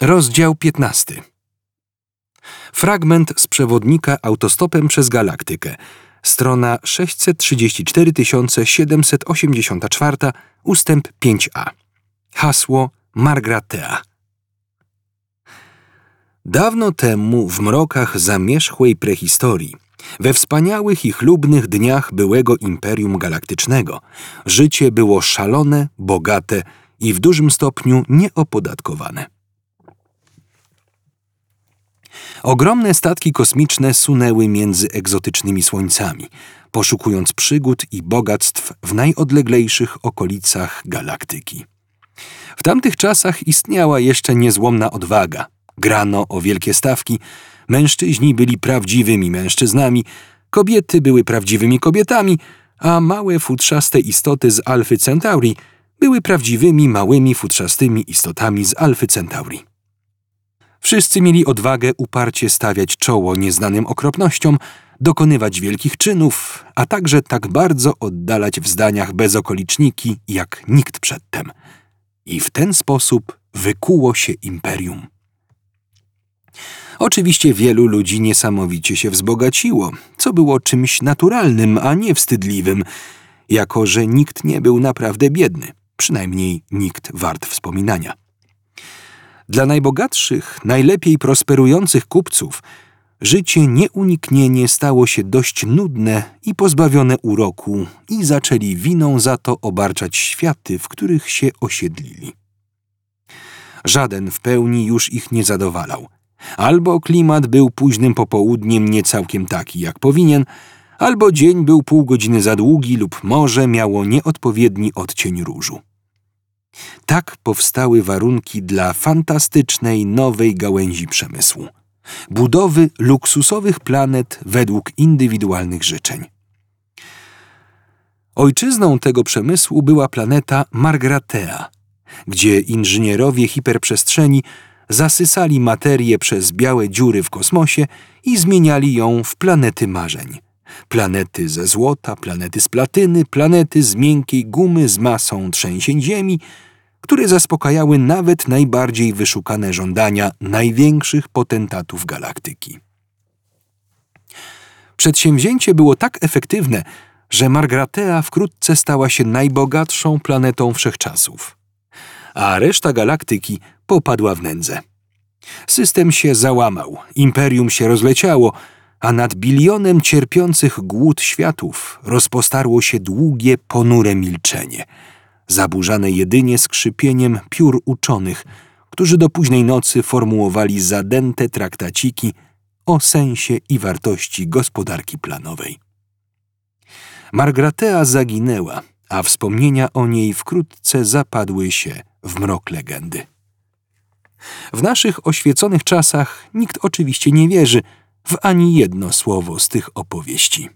Rozdział 15. Fragment z przewodnika autostopem przez galaktykę. Strona 634 784, ustęp 5a. Hasło Margratea. Dawno temu, w mrokach zamierzchłej prehistorii, we wspaniałych i chlubnych dniach byłego Imperium Galaktycznego, życie było szalone, bogate i w dużym stopniu nieopodatkowane. Ogromne statki kosmiczne sunęły między egzotycznymi słońcami, poszukując przygód i bogactw w najodleglejszych okolicach galaktyki. W tamtych czasach istniała jeszcze niezłomna odwaga. Grano o wielkie stawki, mężczyźni byli prawdziwymi mężczyznami, kobiety były prawdziwymi kobietami, a małe futrzaste istoty z Alfy Centauri były prawdziwymi małymi futrzastymi istotami z Alfy Centauri. Wszyscy mieli odwagę uparcie stawiać czoło nieznanym okropnościom, dokonywać wielkich czynów, a także tak bardzo oddalać w zdaniach bezokoliczniki jak nikt przedtem. I w ten sposób wykuło się imperium. Oczywiście wielu ludzi niesamowicie się wzbogaciło, co było czymś naturalnym, a nie wstydliwym, jako że nikt nie był naprawdę biedny, przynajmniej nikt wart wspominania. Dla najbogatszych, najlepiej prosperujących kupców życie nieuniknienie stało się dość nudne i pozbawione uroku i zaczęli winą za to obarczać światy, w których się osiedlili. Żaden w pełni już ich nie zadowalał. Albo klimat był późnym popołudniem nie całkiem taki, jak powinien, albo dzień był pół godziny za długi lub morze miało nieodpowiedni odcień różu. Tak powstały warunki dla fantastycznej nowej gałęzi przemysłu budowy luksusowych planet według indywidualnych życzeń. Ojczyzną tego przemysłu była planeta Margratea, gdzie inżynierowie hiperprzestrzeni zasysali materię przez białe dziury w kosmosie i zmieniali ją w planety marzeń. Planety ze złota, planety z platyny, planety z miękkiej gumy z masą trzęsień ziemi, które zaspokajały nawet najbardziej wyszukane żądania największych potentatów galaktyki. Przedsięwzięcie było tak efektywne, że Margratea wkrótce stała się najbogatszą planetą wszechczasów, a reszta galaktyki popadła w nędzę. System się załamał, imperium się rozleciało, a nad bilionem cierpiących głód światów rozpostarło się długie, ponure milczenie – zaburzane jedynie skrzypieniem piór uczonych, którzy do późnej nocy formułowali zadęte traktaciki o sensie i wartości gospodarki planowej. Margratea zaginęła, a wspomnienia o niej wkrótce zapadły się w mrok legendy. W naszych oświeconych czasach nikt oczywiście nie wierzy w ani jedno słowo z tych opowieści.